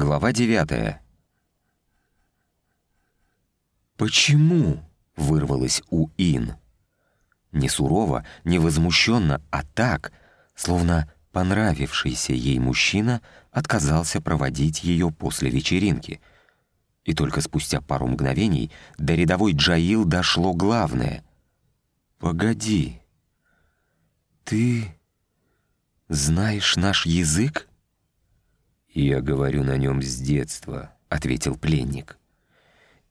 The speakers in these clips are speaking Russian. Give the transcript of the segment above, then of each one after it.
Глава девятая. «Почему?» — вырвалось у Ин. Не сурово, не возмущенно, а так, словно понравившийся ей мужчина отказался проводить ее после вечеринки. И только спустя пару мгновений до рядовой Джаил дошло главное. «Погоди, ты знаешь наш язык?» «Я говорю на нем с детства», — ответил пленник.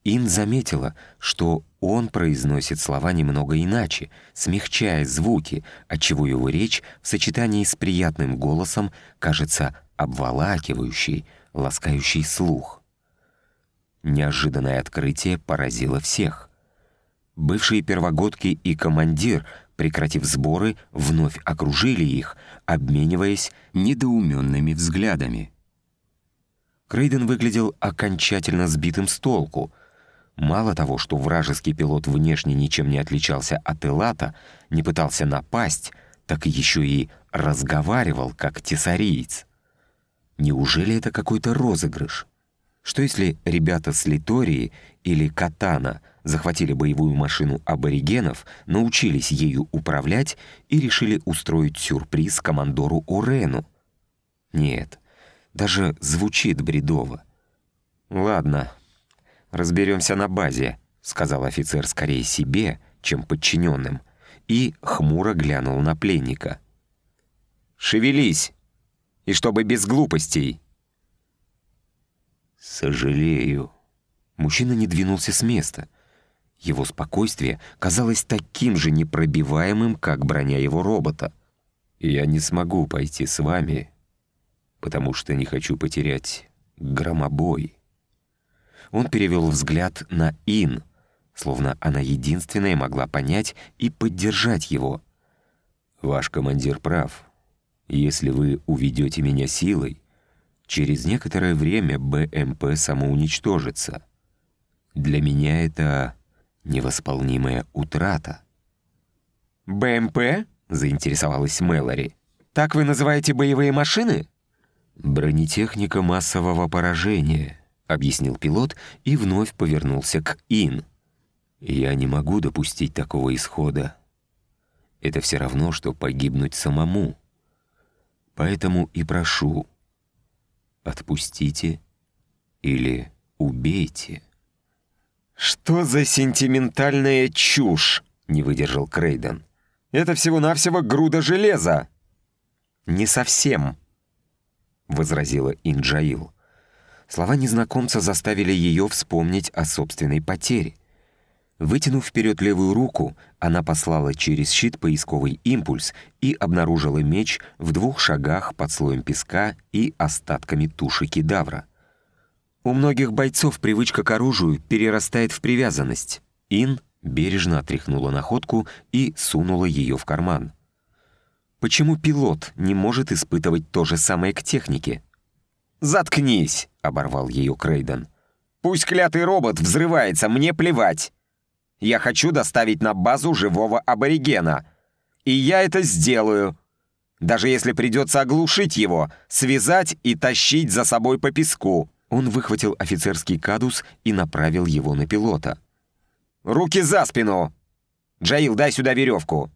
Ин заметила, что он произносит слова немного иначе, смягчая звуки, отчего его речь в сочетании с приятным голосом кажется обволакивающей, ласкающей слух. Неожиданное открытие поразило всех. Бывшие первогодки и командир, прекратив сборы, вновь окружили их, обмениваясь недоуменными взглядами. Крейден выглядел окончательно сбитым с толку. Мало того, что вражеский пилот внешне ничем не отличался от Элата, не пытался напасть, так еще и разговаривал, как тесариец. Неужели это какой-то розыгрыш? Что если ребята с Литории или Катана захватили боевую машину аборигенов, научились ею управлять и решили устроить сюрприз командору Орену? Нет, даже звучит бредово. «Ладно, разберемся на базе», — сказал офицер скорее себе, чем подчиненным, и хмуро глянул на пленника. «Шевелись! И чтобы без глупостей!» «Сожалею». Мужчина не двинулся с места. Его спокойствие казалось таким же непробиваемым, как броня его робота. «Я не смогу пойти с вами потому что не хочу потерять громобой». Он перевел взгляд на Ин, словно она единственная могла понять и поддержать его. «Ваш командир прав. Если вы уведете меня силой, через некоторое время БМП самоуничтожится. Для меня это невосполнимая утрата». «БМП?» — заинтересовалась Мэлори. «Так вы называете боевые машины?» «Бронетехника массового поражения», — объяснил пилот и вновь повернулся к Ин. «Я не могу допустить такого исхода. Это все равно, что погибнуть самому. Поэтому и прошу, отпустите или убейте». «Что за сентиментальная чушь?» — не выдержал Крейден. «Это всего-навсего груда железа». «Не совсем», — возразила Инджаил. Слова незнакомца заставили ее вспомнить о собственной потере. Вытянув вперед левую руку, она послала через щит поисковый импульс и обнаружила меч в двух шагах под слоем песка и остатками туши кедавра. У многих бойцов привычка к оружию перерастает в привязанность. Ин бережно отряхнула находку и сунула ее в карман. Почему пилот не может испытывать то же самое к технике? «Заткнись!» — оборвал ее Крейден. «Пусть клятый робот взрывается, мне плевать. Я хочу доставить на базу живого аборигена. И я это сделаю. Даже если придется оглушить его, связать и тащить за собой по песку». Он выхватил офицерский кадус и направил его на пилота. «Руки за спину! Джаил, дай сюда веревку!»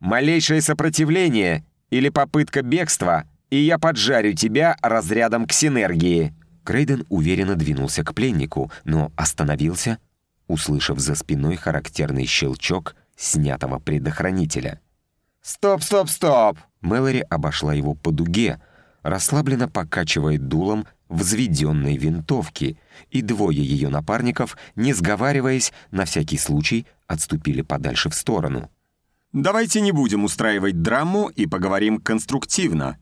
Малейшее сопротивление или попытка бегства, и я поджарю тебя разрядом ксинергии». Крейден уверенно двинулся к пленнику, но остановился, услышав за спиной характерный щелчок снятого предохранителя. «Стоп, стоп, стоп!» Мэлори обошла его по дуге, расслабленно покачивая дулом взведенной винтовки, и двое ее напарников, не сговариваясь, на всякий случай отступили подальше в сторону. Давайте не будем устраивать драму и поговорим конструктивно.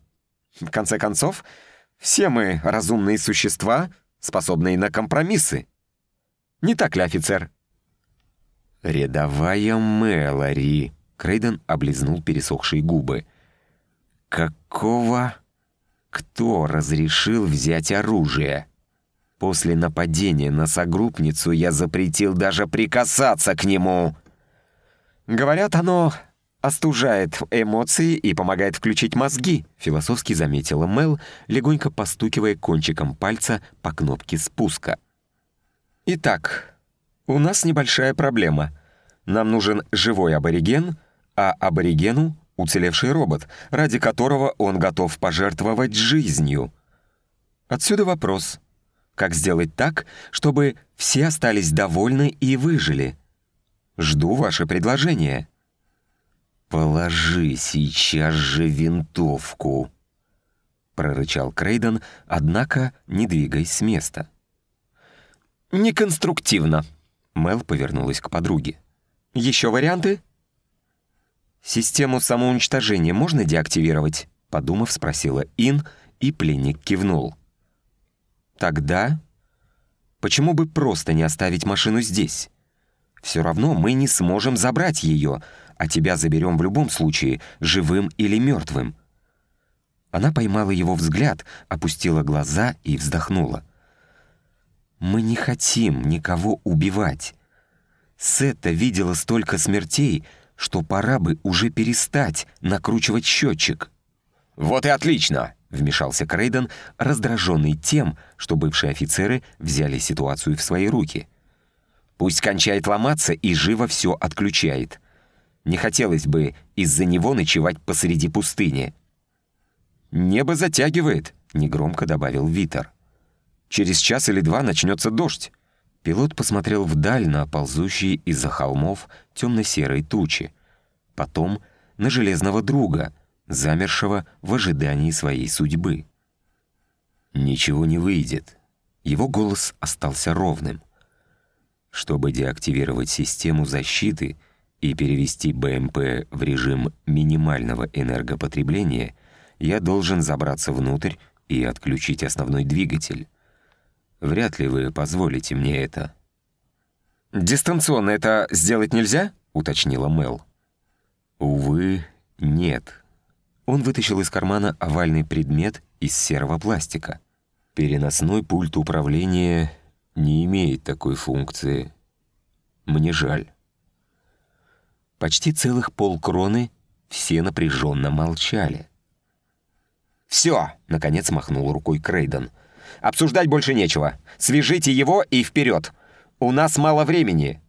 В конце концов, все мы разумные существа, способные на компромиссы. Не так ли, офицер? «Рядовая Мэлори», — Крейден облизнул пересохшие губы. «Какого? Кто разрешил взять оружие?» После нападения на согруппницу я запретил даже прикасаться к нему. Говорят, оно остужает эмоции и помогает включить мозги», философски заметила Мел, легонько постукивая кончиком пальца по кнопке спуска. «Итак, у нас небольшая проблема. Нам нужен живой абориген, а аборигену — уцелевший робот, ради которого он готов пожертвовать жизнью. Отсюда вопрос. Как сделать так, чтобы все остались довольны и выжили? Жду ваше предложение». «Положи сейчас же винтовку!» прорычал Крейден, однако не двигаясь с места. «Неконструктивно», — Мел повернулась к подруге. «Еще варианты?» «Систему самоуничтожения можно деактивировать?» — подумав, спросила Ин, и пленник кивнул. «Тогда почему бы просто не оставить машину здесь? Все равно мы не сможем забрать ее, а тебя заберем в любом случае, живым или мертвым». Она поймала его взгляд, опустила глаза и вздохнула. «Мы не хотим никого убивать. Сетта видела столько смертей, что пора бы уже перестать накручивать счетчик». «Вот и отлично!» — вмешался Крейден, раздраженный тем, что бывшие офицеры взяли ситуацию в свои руки. «Пусть кончает ломаться и живо все отключает. Не хотелось бы из-за него ночевать посреди пустыни». «Небо затягивает», — негромко добавил Витер. «Через час или два начнется дождь». Пилот посмотрел вдаль на ползущие из-за холмов темно-серые тучи, потом на железного друга, замершего в ожидании своей судьбы. «Ничего не выйдет». Его голос остался ровным. Чтобы деактивировать систему защиты и перевести БМП в режим минимального энергопотребления, я должен забраться внутрь и отключить основной двигатель. Вряд ли вы позволите мне это». «Дистанционно это сделать нельзя?» — уточнила Мел. «Увы, нет». Он вытащил из кармана овальный предмет из серого пластика. «Переносной пульт управления не имеет такой функции. Мне жаль». Почти целых полкроны все напряженно молчали. «Все!» — наконец махнул рукой Крейден. «Обсуждать больше нечего. Свяжите его и вперед. У нас мало времени».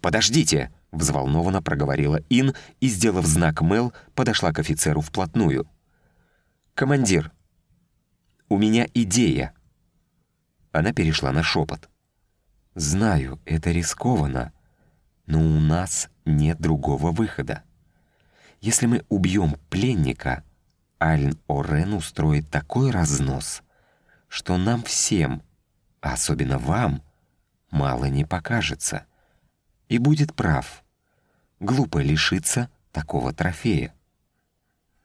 «Подождите!» — взволнованно проговорила Ин и, сделав знак Мел, подошла к офицеру вплотную. «Командир, у меня идея». Она перешла на шепот. «Знаю, это рискованно, но у нас нет другого выхода. Если мы убьем пленника, Альн-Орен устроит такой разнос, что нам всем, а особенно вам, мало не покажется. И будет прав. Глупо лишиться такого трофея.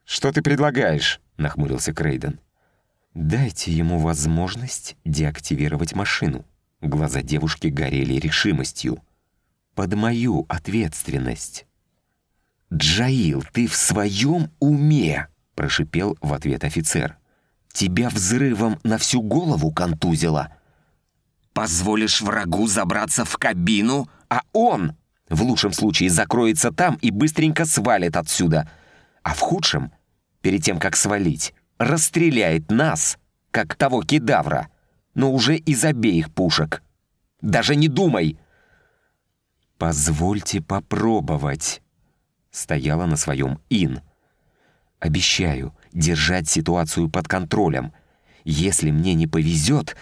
«Что ты предлагаешь?» — нахмурился Крейден. «Дайте ему возможность деактивировать машину». Глаза девушки горели решимостью. «Под мою ответственность». «Джаил, ты в своем уме?» — прошипел в ответ офицер. «Тебя взрывом на всю голову контузило. Позволишь врагу забраться в кабину, а он, в лучшем случае, закроется там и быстренько свалит отсюда. А в худшем, перед тем, как свалить, расстреляет нас, как того кедавра, но уже из обеих пушек. Даже не думай!» «Позвольте попробовать», — стояла на своем Ин. Обещаю держать ситуацию под контролем. Если мне не повезет...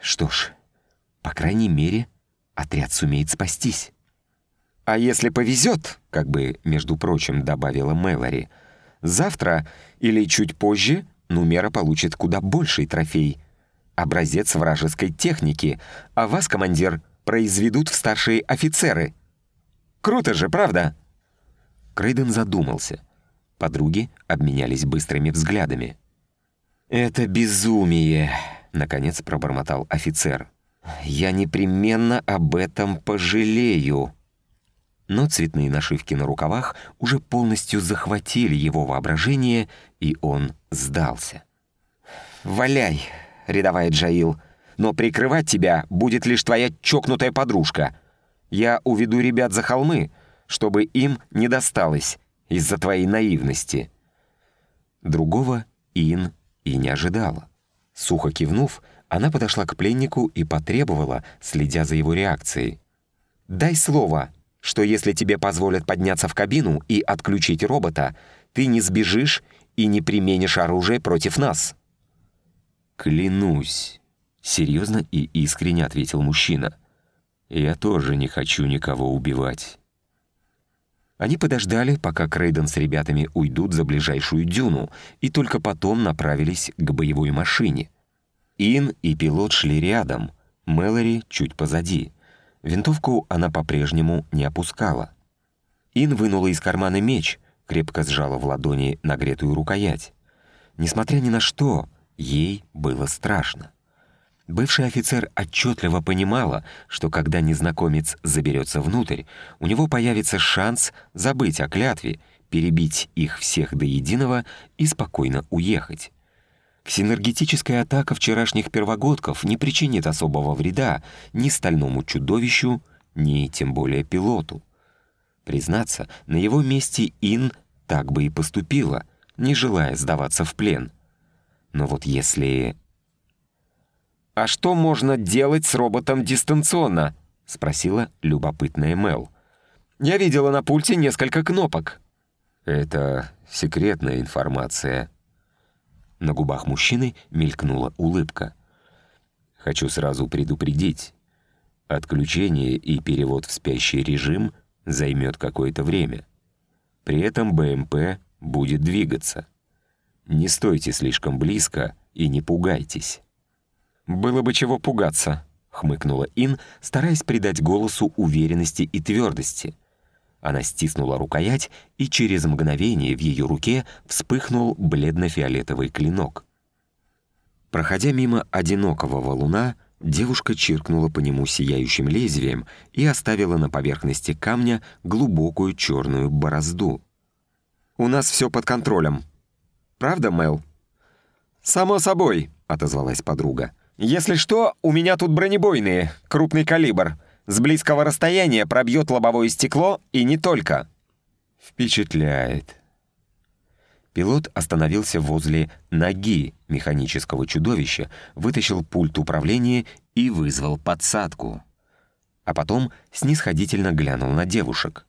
Что ж, по крайней мере, отряд сумеет спастись. А если повезет, как бы, между прочим, добавила Мэлори, завтра или чуть позже Нумера получит куда больший трофей. Образец вражеской техники, а вас, командир, произведут в старшие офицеры. Круто же, правда? Крейден задумался — Подруги обменялись быстрыми взглядами. «Это безумие!» — наконец пробормотал офицер. «Я непременно об этом пожалею!» Но цветные нашивки на рукавах уже полностью захватили его воображение, и он сдался. «Валяй, рядовая Джаил, но прикрывать тебя будет лишь твоя чокнутая подружка. Я уведу ребят за холмы, чтобы им не досталось из-за твоей наивности». Другого Ин и не ожидала. Сухо кивнув, она подошла к пленнику и потребовала, следя за его реакцией. «Дай слово, что если тебе позволят подняться в кабину и отключить робота, ты не сбежишь и не применишь оружие против нас». «Клянусь», — серьезно и искренне ответил мужчина. «Я тоже не хочу никого убивать». Они подождали, пока Крейден с ребятами уйдут за ближайшую дюну, и только потом направились к боевой машине. Ин и пилот шли рядом, Мэлори чуть позади. Винтовку она по-прежнему не опускала. Ин вынула из кармана меч, крепко сжала в ладони нагретую рукоять. Несмотря ни на что, ей было страшно. Бывший офицер отчетливо понимала, что когда незнакомец заберется внутрь, у него появится шанс забыть о клятве, перебить их всех до единого и спокойно уехать. Ксинергетическая атака вчерашних первогодков не причинит особого вреда ни стальному чудовищу, ни тем более пилоту. Признаться, на его месте Ин так бы и поступила, не желая сдаваться в плен. Но вот если «А что можно делать с роботом дистанционно?» — спросила любопытная Мел. «Я видела на пульте несколько кнопок». «Это секретная информация». На губах мужчины мелькнула улыбка. «Хочу сразу предупредить. Отключение и перевод в спящий режим займет какое-то время. При этом БМП будет двигаться. Не стойте слишком близко и не пугайтесь». «Было бы чего пугаться», — хмыкнула Ин, стараясь придать голосу уверенности и твердости. Она стиснула рукоять, и через мгновение в ее руке вспыхнул бледно-фиолетовый клинок. Проходя мимо одинокого валуна, девушка чиркнула по нему сияющим лезвием и оставила на поверхности камня глубокую черную борозду. «У нас все под контролем. Правда, Мэл?» «Само собой», — отозвалась подруга. «Если что, у меня тут бронебойные, крупный калибр. С близкого расстояния пробьет лобовое стекло и не только». «Впечатляет». Пилот остановился возле ноги механического чудовища, вытащил пульт управления и вызвал подсадку. А потом снисходительно глянул на девушек.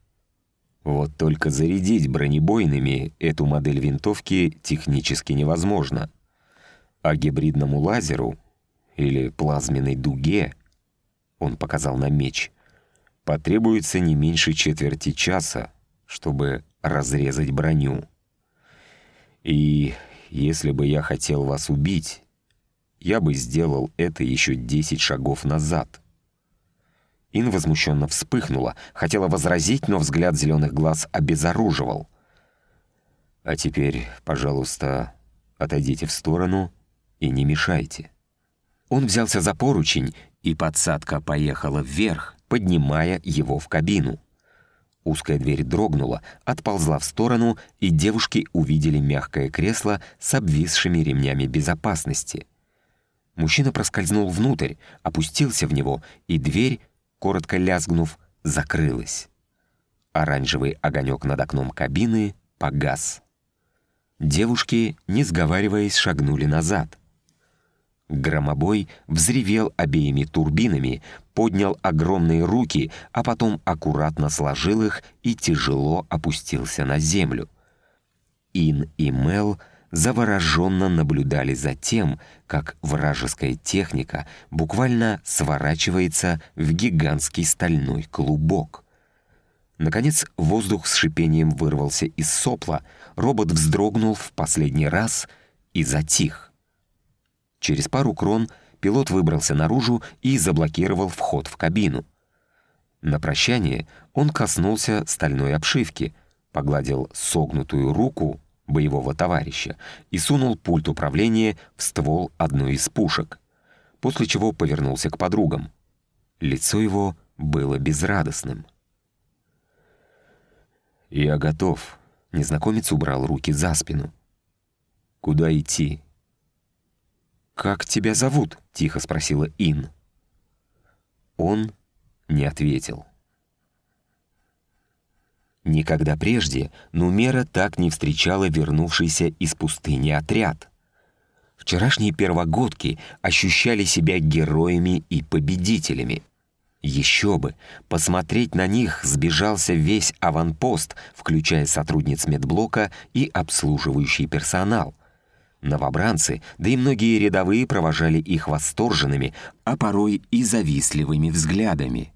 Вот только зарядить бронебойными эту модель винтовки технически невозможно. А гибридному лазеру или плазменной дуге, он показал на меч, потребуется не меньше четверти часа, чтобы разрезать броню. И если бы я хотел вас убить, я бы сделал это еще десять шагов назад. Ин возмущенно вспыхнула, хотела возразить, но взгляд зеленых глаз обезоруживал. «А теперь, пожалуйста, отойдите в сторону и не мешайте». Он взялся за поручень, и подсадка поехала вверх, поднимая его в кабину. Узкая дверь дрогнула, отползла в сторону, и девушки увидели мягкое кресло с обвисшими ремнями безопасности. Мужчина проскользнул внутрь, опустился в него, и дверь, коротко лязгнув, закрылась. Оранжевый огонек над окном кабины погас. Девушки, не сговариваясь, шагнули назад — Громобой взревел обеими турбинами, поднял огромные руки, а потом аккуратно сложил их и тяжело опустился на землю. Ин и Мел завороженно наблюдали за тем, как вражеская техника буквально сворачивается в гигантский стальной клубок. Наконец воздух с шипением вырвался из сопла, робот вздрогнул в последний раз и затих. Через пару крон пилот выбрался наружу и заблокировал вход в кабину. На прощание он коснулся стальной обшивки, погладил согнутую руку боевого товарища и сунул пульт управления в ствол одной из пушек, после чего повернулся к подругам. Лицо его было безрадостным. «Я готов», — незнакомец убрал руки за спину. «Куда идти?» «Как тебя зовут?» — тихо спросила Ин. Он не ответил. Никогда прежде Нумера так не встречала вернувшийся из пустыни отряд. Вчерашние первогодки ощущали себя героями и победителями. Еще бы, посмотреть на них сбежался весь аванпост, включая сотрудниц медблока и обслуживающий персонал. Новобранцы, да и многие рядовые провожали их восторженными, а порой и завистливыми взглядами.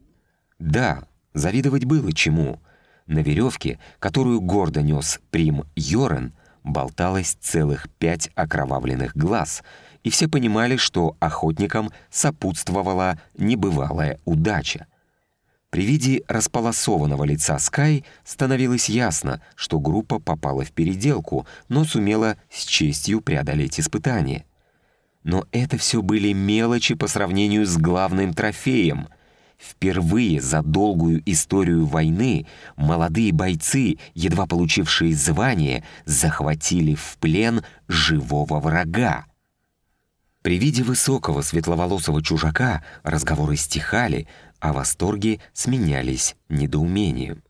Да, завидовать было чему. На веревке, которую гордо нес Прим Йорен, болталось целых пять окровавленных глаз, и все понимали, что охотникам сопутствовала небывалая удача. При виде располосованного лица Скай становилось ясно, что группа попала в переделку, но сумела с честью преодолеть испытание. Но это все были мелочи по сравнению с главным трофеем — Впервые за долгую историю войны молодые бойцы, едва получившие звание, захватили в плен живого врага. При виде высокого светловолосого чужака разговоры стихали, а восторги сменялись недоумением.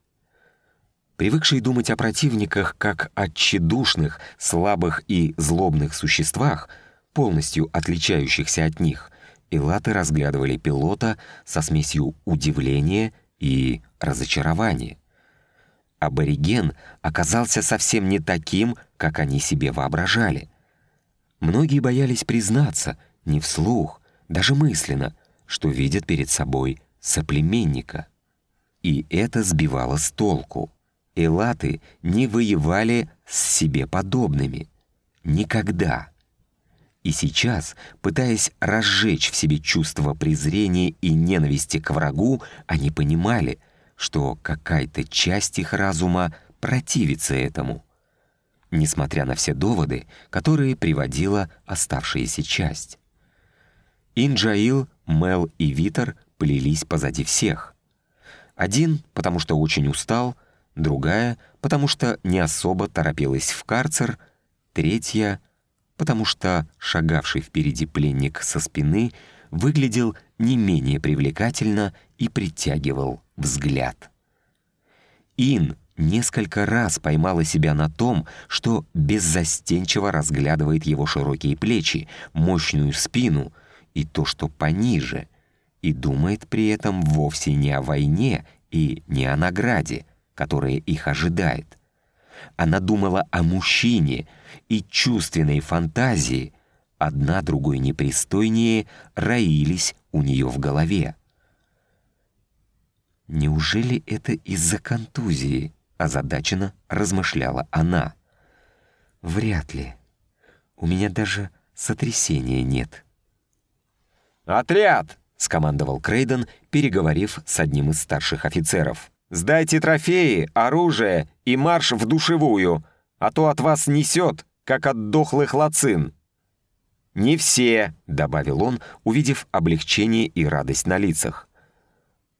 Привыкшие думать о противниках как о тщедушных, слабых и злобных существах, полностью отличающихся от них — и латы разглядывали пилота со смесью удивления и разочарования. Абориген оказался совсем не таким, как они себе воображали. Многие боялись признаться, не вслух, даже мысленно, что видят перед собой соплеменника. И это сбивало с толку. Элаты не воевали с себе подобными. Никогда. И сейчас, пытаясь разжечь в себе чувство презрения и ненависти к врагу, они понимали, что какая-то часть их разума противится этому. Несмотря на все доводы, которые приводила оставшаяся часть. Инджаил, Мел и Витер плелись позади всех. Один, потому что очень устал, другая, потому что не особо торопилась в карцер, третья — потому что шагавший впереди пленник со спины выглядел не менее привлекательно и притягивал взгляд. Ин несколько раз поймала себя на том, что беззастенчиво разглядывает его широкие плечи, мощную спину и то, что пониже, и думает при этом вовсе не о войне и не о награде, которая их ожидает. Она думала о мужчине, и чувственные фантазии, одна другой непристойнее, роились у нее в голове. «Неужели это из-за контузии?» — озадаченно размышляла она. «Вряд ли. У меня даже сотрясения нет». «Отряд!» — скомандовал Крейден, переговорив с одним из старших офицеров. «Сдайте трофеи, оружие и марш в душевую, а то от вас несет, как от дохлых лацин». «Не все», — добавил он, увидев облегчение и радость на лицах.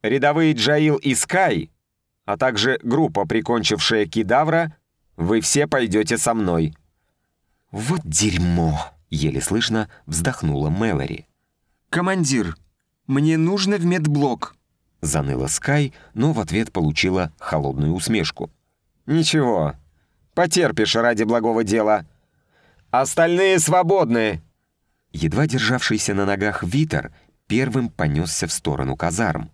«Рядовые Джаил и Скай, а также группа, прикончившая Кидавра, вы все пойдете со мной». «Вот дерьмо!» — еле слышно вздохнула Мэлори. «Командир, мне нужно в медблок», — заныла Скай, но в ответ получила холодную усмешку. «Ничего, потерпишь ради благого дела. Остальные свободны!» Едва державшийся на ногах Витер первым понесся в сторону казарм.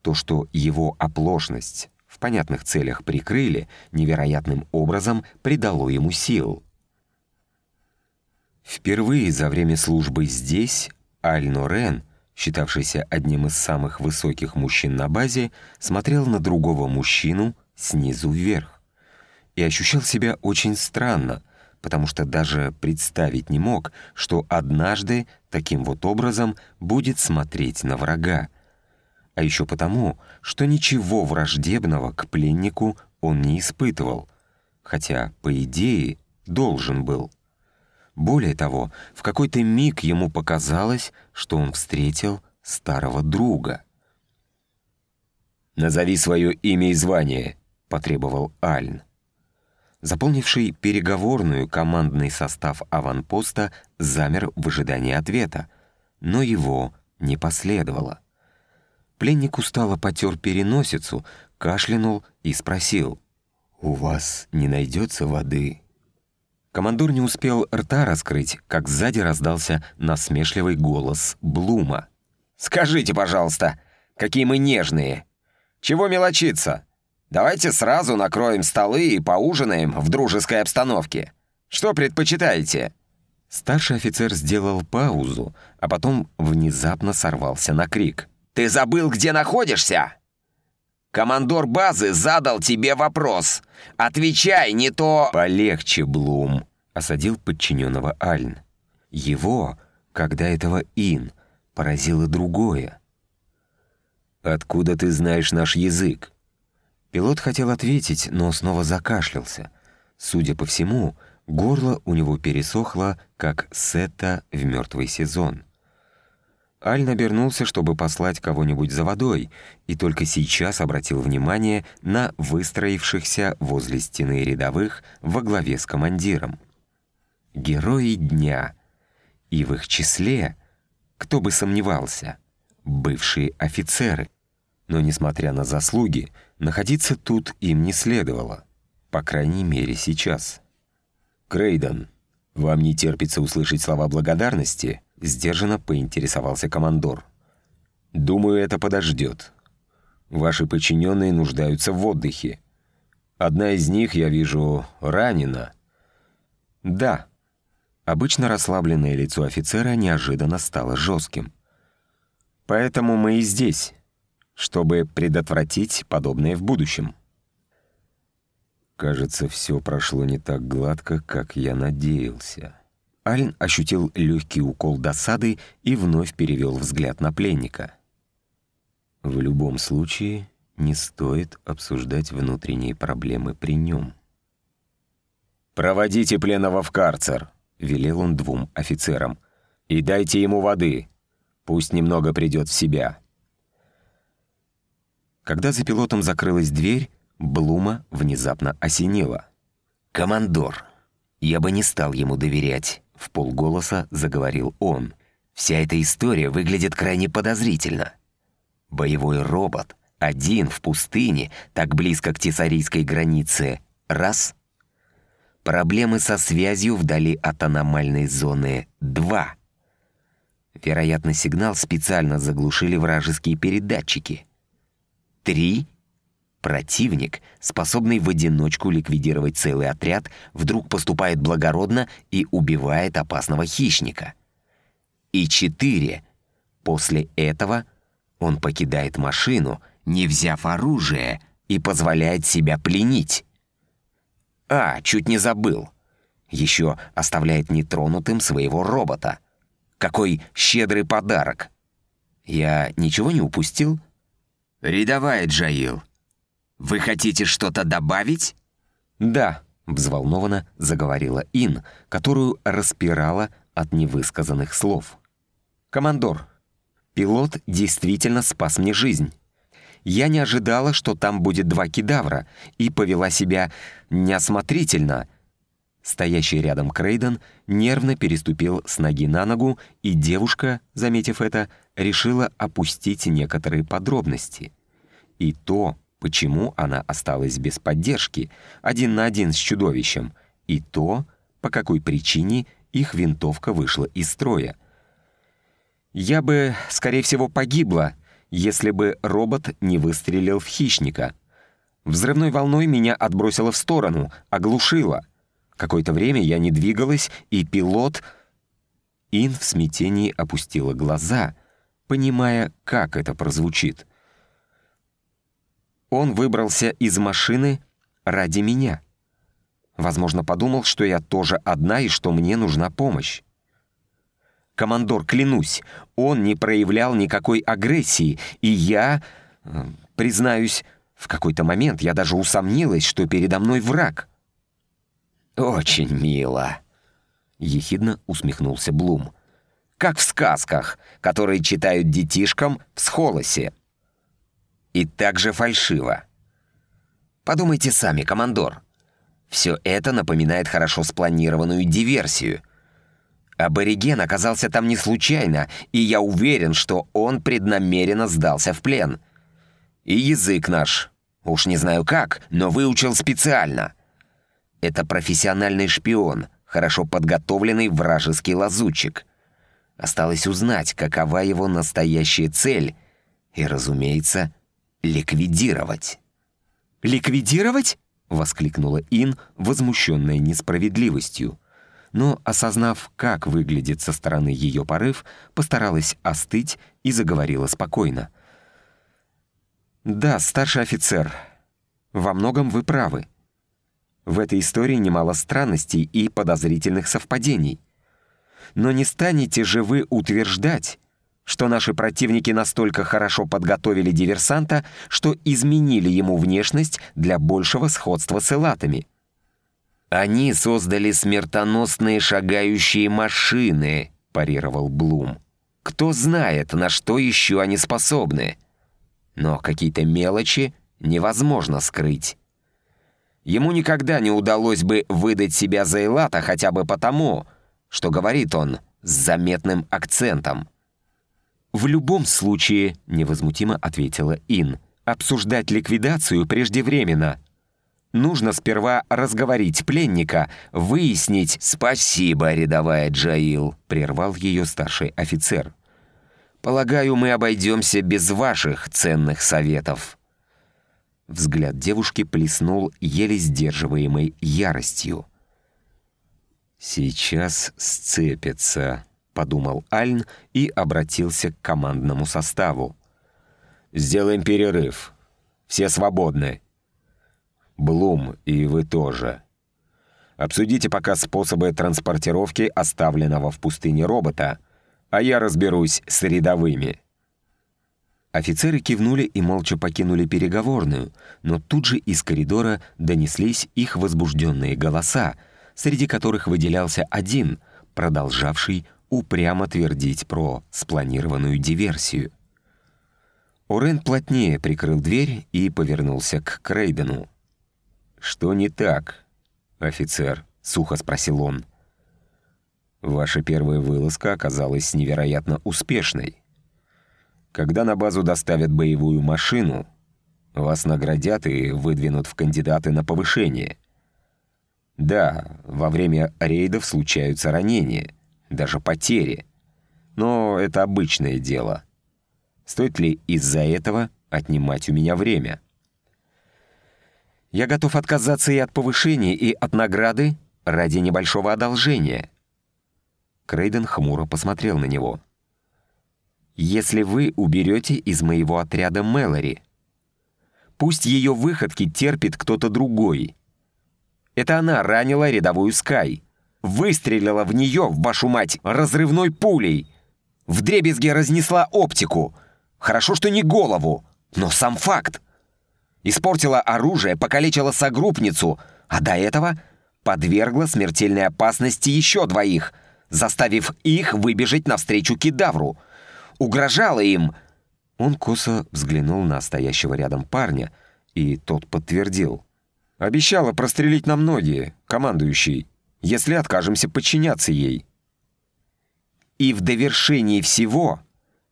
То, что его оплошность в понятных целях прикрыли, невероятным образом придало ему сил. Впервые за время службы здесь Аль-Норен — считавшийся одним из самых высоких мужчин на базе, смотрел на другого мужчину снизу вверх. И ощущал себя очень странно, потому что даже представить не мог, что однажды таким вот образом будет смотреть на врага. А еще потому, что ничего враждебного к пленнику он не испытывал, хотя, по идее, должен был. Более того, в какой-то миг ему показалось, что он встретил старого друга. «Назови свое имя и звание», — потребовал Альн. Заполнивший переговорную командный состав аванпоста замер в ожидании ответа, но его не последовало. Пленник устало потер переносицу, кашлянул и спросил. «У вас не найдется воды?» Командор не успел рта раскрыть, как сзади раздался насмешливый голос Блума. «Скажите, пожалуйста, какие мы нежные! Чего мелочиться? Давайте сразу накроем столы и поужинаем в дружеской обстановке. Что предпочитаете?» Старший офицер сделал паузу, а потом внезапно сорвался на крик. «Ты забыл, где находишься?» «Командор базы задал тебе вопрос. Отвечай, не то...» «Полегче, Блум», — осадил подчиненного Альн. Его, когда этого Ин, поразило другое. «Откуда ты знаешь наш язык?» Пилот хотел ответить, но снова закашлялся. Судя по всему, горло у него пересохло, как сета в мертвый сезон. Аль набернулся, чтобы послать кого-нибудь за водой, и только сейчас обратил внимание на выстроившихся возле стены рядовых во главе с командиром. Герои дня. И в их числе, кто бы сомневался, бывшие офицеры. Но, несмотря на заслуги, находиться тут им не следовало. По крайней мере, сейчас. «Крейден, вам не терпится услышать слова благодарности?» Сдержанно поинтересовался командор. «Думаю, это подождет. Ваши подчиненные нуждаются в отдыхе. Одна из них, я вижу, ранена». «Да». Обычно расслабленное лицо офицера неожиданно стало жестким. «Поэтому мы и здесь, чтобы предотвратить подобное в будущем». Кажется, все прошло не так гладко, как я надеялся. Альн ощутил легкий укол досады и вновь перевел взгляд на пленника. В любом случае, не стоит обсуждать внутренние проблемы при нем. «Проводите пленного в карцер», — велел он двум офицерам, «и дайте ему воды. Пусть немного придет в себя». Когда за пилотом закрылась дверь, Блума внезапно осенило. «Командор, я бы не стал ему доверять. В полголоса заговорил он. «Вся эта история выглядит крайне подозрительно. Боевой робот, один в пустыне, так близко к тесарийской границе. Раз. Проблемы со связью вдали от аномальной зоны. Два. Вероятно, сигнал специально заглушили вражеские передатчики. Три. Противник, способный в одиночку ликвидировать целый отряд, вдруг поступает благородно и убивает опасного хищника. И четыре. После этого он покидает машину, не взяв оружие, и позволяет себя пленить. А, чуть не забыл. Еще оставляет нетронутым своего робота. Какой щедрый подарок. Я ничего не упустил? «Рядовая, Джаил», «Вы хотите что-то добавить?» «Да», — взволнованно заговорила Ин, которую распирала от невысказанных слов. «Командор, пилот действительно спас мне жизнь. Я не ожидала, что там будет два кедавра, и повела себя неосмотрительно». Стоящий рядом Крейден нервно переступил с ноги на ногу, и девушка, заметив это, решила опустить некоторые подробности. И то, почему она осталась без поддержки, один на один с чудовищем, и то, по какой причине их винтовка вышла из строя. «Я бы, скорее всего, погибла, если бы робот не выстрелил в хищника. Взрывной волной меня отбросило в сторону, оглушило. Какое-то время я не двигалась, и пилот...» Ин в смятении опустила глаза, понимая, как это прозвучит — он выбрался из машины ради меня. Возможно, подумал, что я тоже одна и что мне нужна помощь. Командор, клянусь, он не проявлял никакой агрессии, и я, э, признаюсь, в какой-то момент я даже усомнилась, что передо мной враг. «Очень мило», — ехидно усмехнулся Блум. «Как в сказках, которые читают детишкам в схолосе и также фальшиво. Подумайте сами, командор. Все это напоминает хорошо спланированную диверсию. Абориген оказался там не случайно, и я уверен, что он преднамеренно сдался в плен. И язык наш Уж не знаю как, но выучил специально. Это профессиональный шпион, хорошо подготовленный вражеский лазутчик. Осталось узнать, какова его настоящая цель и, разумеется, ликвидировать. «Ликвидировать?» — воскликнула Ин, возмущенная несправедливостью. Но, осознав, как выглядит со стороны ее порыв, постаралась остыть и заговорила спокойно. «Да, старший офицер, во многом вы правы. В этой истории немало странностей и подозрительных совпадений. Но не станете же вы утверждать, что наши противники настолько хорошо подготовили диверсанта, что изменили ему внешность для большего сходства с элатами. «Они создали смертоносные шагающие машины», — парировал Блум. «Кто знает, на что еще они способны. Но какие-то мелочи невозможно скрыть. Ему никогда не удалось бы выдать себя за Элата хотя бы потому, что говорит он с заметным акцентом. «В любом случае», — невозмутимо ответила Ин, «обсуждать ликвидацию преждевременно. Нужно сперва разговорить пленника, выяснить...» «Спасибо, рядовая Джаил», — прервал ее старший офицер. «Полагаю, мы обойдемся без ваших ценных советов». Взгляд девушки плеснул еле сдерживаемой яростью. «Сейчас сцепятся», — подумал Альн и обратился к командному составу. «Сделаем перерыв. Все свободны. Блум, и вы тоже. Обсудите пока способы транспортировки оставленного в пустыне робота, а я разберусь с рядовыми». Офицеры кивнули и молча покинули переговорную, но тут же из коридора донеслись их возбужденные голоса, среди которых выделялся один, продолжавший упрямо твердить про спланированную диверсию. Орен плотнее прикрыл дверь и повернулся к Крейдену. «Что не так, офицер?» — сухо спросил он. «Ваша первая вылазка оказалась невероятно успешной. Когда на базу доставят боевую машину, вас наградят и выдвинут в кандидаты на повышение. Да, во время рейдов случаются ранения — даже потери. Но это обычное дело. Стоит ли из-за этого отнимать у меня время? Я готов отказаться и от повышения, и от награды ради небольшого одолжения. Крейден хмуро посмотрел на него. «Если вы уберете из моего отряда Мэлори, пусть ее выходки терпит кто-то другой. Это она ранила рядовую Скай выстрелила в нее, в вашу мать, разрывной пулей. В дребезге разнесла оптику. Хорошо, что не голову, но сам факт. Испортила оружие, покалечила согруппницу, а до этого подвергла смертельной опасности еще двоих, заставив их выбежать навстречу кедавру. Угрожала им. Он косо взглянул на стоящего рядом парня, и тот подтвердил. «Обещала прострелить на многие, командующий если откажемся подчиняться ей. И в довершении всего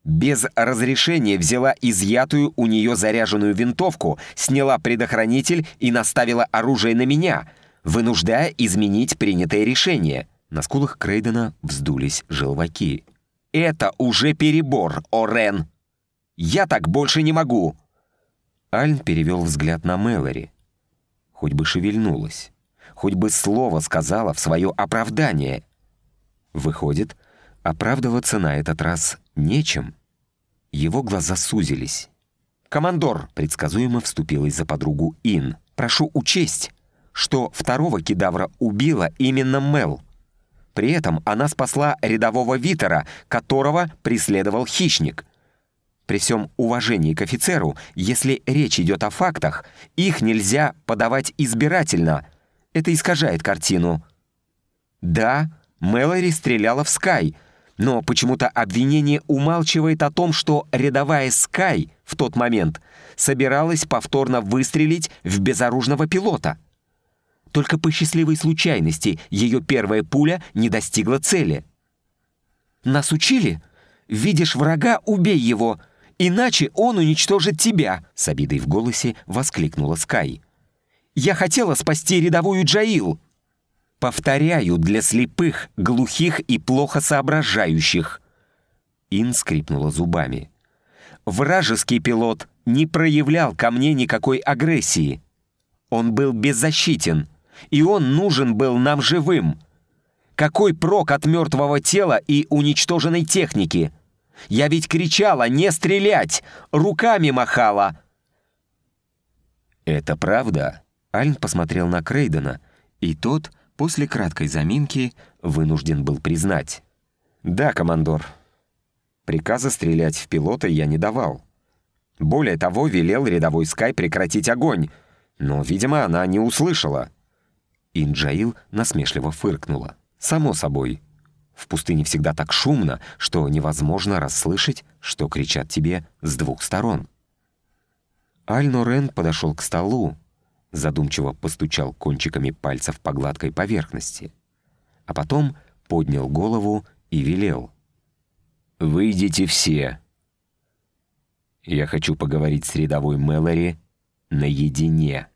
без разрешения взяла изъятую у нее заряженную винтовку, сняла предохранитель и наставила оружие на меня, вынуждая изменить принятое решение. На скулах Крейдена вздулись желваки. «Это уже перебор, Орен! Я так больше не могу!» Альн перевел взгляд на Мэлори. Хоть бы шевельнулась хоть бы слово сказала в свое оправдание. Выходит, оправдываться на этот раз нечем. Его глаза сузились. «Командор!» — предсказуемо вступилась за подругу Ин. «Прошу учесть, что второго кедавра убила именно Мел. При этом она спасла рядового Витера, которого преследовал хищник. При всем уважении к офицеру, если речь идет о фактах, их нельзя подавать избирательно — это искажает картину. Да, Мэлори стреляла в Скай, но почему-то обвинение умалчивает о том, что рядовая Скай в тот момент собиралась повторно выстрелить в безоружного пилота. Только по счастливой случайности ее первая пуля не достигла цели. «Нас учили? Видишь врага — убей его!» Иначе он уничтожит тебя!» С обидой в голосе воскликнула Скай. «Я хотела спасти рядовую Джаил!» «Повторяю, для слепых, глухих и плохо соображающих!» Ин скрипнула зубами. «Вражеский пилот не проявлял ко мне никакой агрессии. Он был беззащитен, и он нужен был нам живым. Какой прок от мертвого тела и уничтоженной техники? Я ведь кричала «не стрелять!» руками махала. «Это правда?» Альн посмотрел на Крейдена, и тот, после краткой заминки, вынужден был признать. «Да, командор. Приказа стрелять в пилота я не давал. Более того, велел рядовой Скай прекратить огонь, но, видимо, она не услышала». Инджаил насмешливо фыркнула. «Само собой. В пустыне всегда так шумно, что невозможно расслышать, что кричат тебе с двух сторон». Аль-Норен подошел к столу, задумчиво постучал кончиками пальцев по гладкой поверхности, а потом поднял голову и велел. «Выйдите все. Я хочу поговорить с рядовой Мэлори наедине».